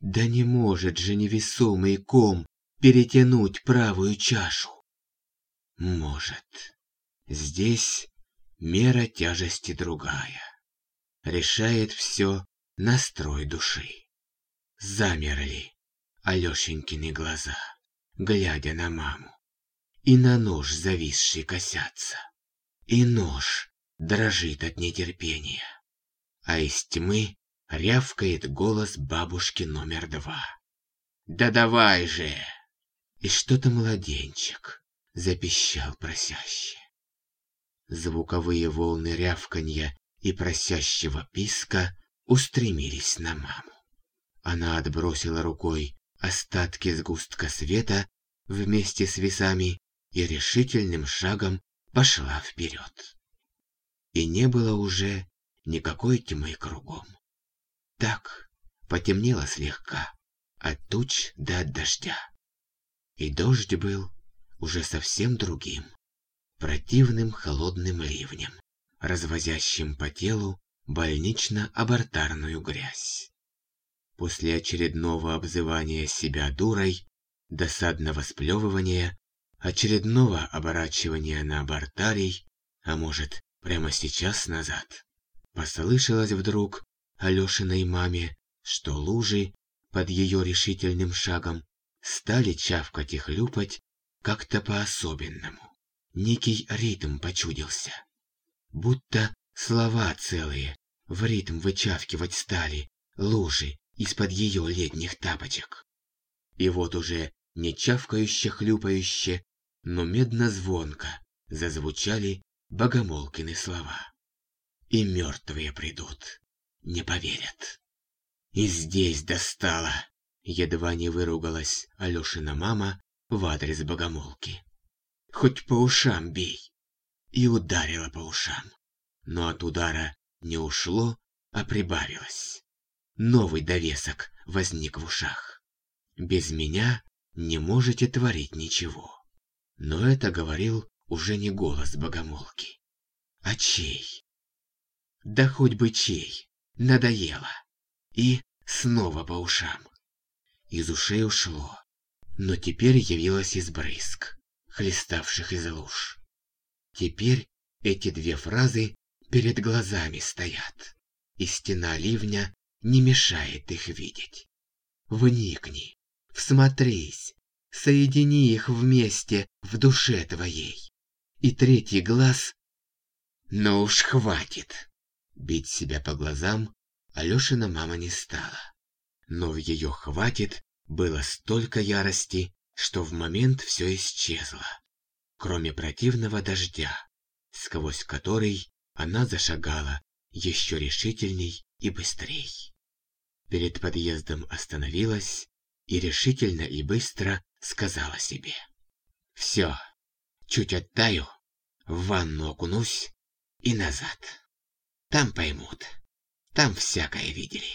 Да не может же невесомый ком перетянуть правую чашу. Может. Здесь мера тяжести другая. Решает все настрой души. Замерли Алешенькины глаза, глядя на маму. И на нож зависший косятся. И нож дрожит от нетерпения. А из тьмы рявкает голос бабушки номер два. «Да давай же!» И что-то младенчик запищал просяще. Звуковые волны рявканья и просящего писка устремились на маму. Она отбросила рукой остатки сгустка света вместе с весами и решительным шагом пошла вперед. И не было уже никакой тьмы кругом. Так потемнело слегка, от туч до от дождя. И дождь был уже совсем другим, противным холодным ливнем, развозящим по телу больнично-абортарную грязь. После очередного обзывания себя дурой, досадного сплевывания, очередного оборачивания на абортарий, а может, прямо сейчас назад, послышалось вдруг Алешиной маме, что лужи под ее решительным шагом стали чавкать и хлюпать как-то по-особенному. Некий ритм почудился. Будто слова целые в ритм вычавкивать стали лужи из-под ее летних тапочек. И вот уже не чавкающе-хлюпающе, но медно-звонко зазвучали богомолкины слова. И мертвые придут, не поверят. И здесь достала, едва не выругалась Алешина мама в адрес богомолки. Хоть по ушам бей. И ударила по ушам. Но от удара не ушло, а прибавилось. Новый довесок возник в ушах. Без меня не можете творить ничего. Но это говорил уже не голос богомолки. А чей? Да хоть бы чей. Надоело. И снова по ушам. Из ушей ушло. Но теперь явилась из брызг, хлеставших из луж. Теперь эти две фразы перед глазами стоят, и стена ливня не мешает их видеть. Вникни, всмотрись, соедини их вместе в душе твоей. И третий глаз... Но уж хватит. Бить себя по глазам Алешина мама не стала. Но в ее «хватит» было столько ярости, что в момент все исчезло, кроме противного дождя, сквозь который она зашагала еще решительней и быстрей. Перед подъездом остановилась и решительно и быстро сказала себе. «Все, чуть оттаю, в ванну окунусь и назад. Там поймут, там всякое видели.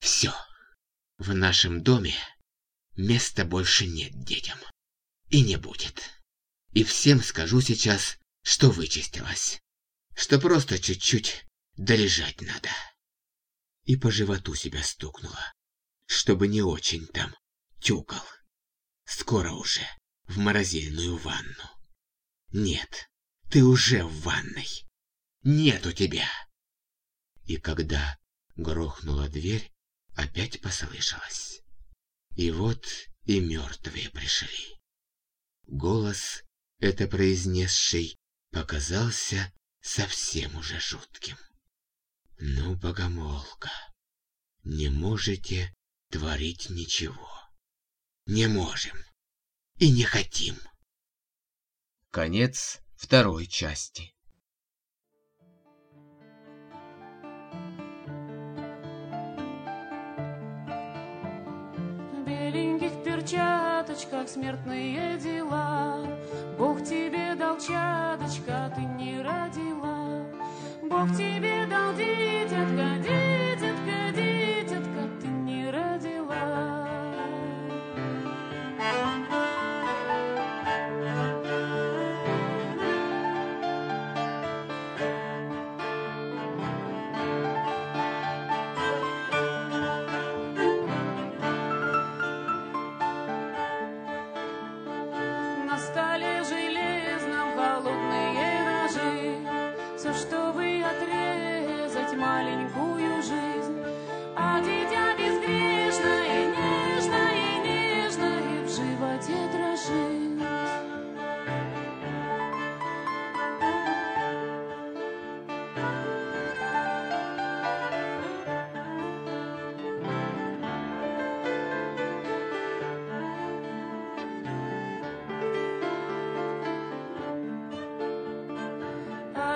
Все, в нашем доме места больше нет детям. И не будет. И всем скажу сейчас, что вычистилась что просто чуть-чуть долежать надо. И по животу себя стукнула, чтобы не очень там тюкал. Скоро уже в морозильную ванну. Нет, ты уже в ванной. Нет у тебя. И когда грохнула дверь, опять послышалось. И вот и мертвые пришли. Голос, это произнесший, показался совсем уже жутким. Ну, богомолка, не можете творить ничего. Не можем и не хотим. Конец второй части. Беленьких перчаточках смертные дела. Бог тебе дал чадочка, ты не родил. Бог тебе дал дитятка, на столе железном холодные ножи, все, чтобы отрезать маленькую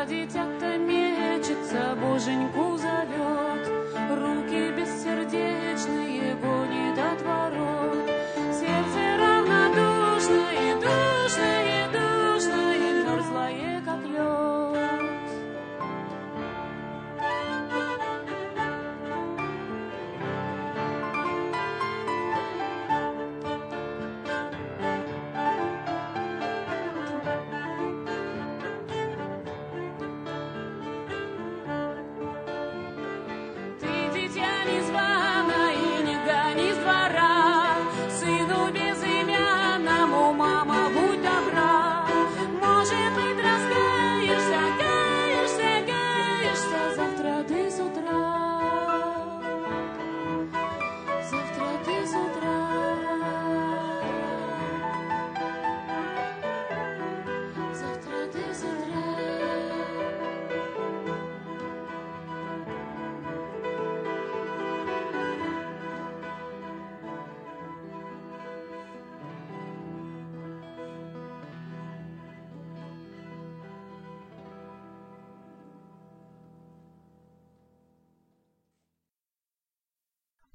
дитя-то мечется, боженьку зовет, руки без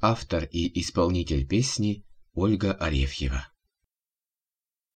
Автор и исполнитель песни Ольга Арефьева.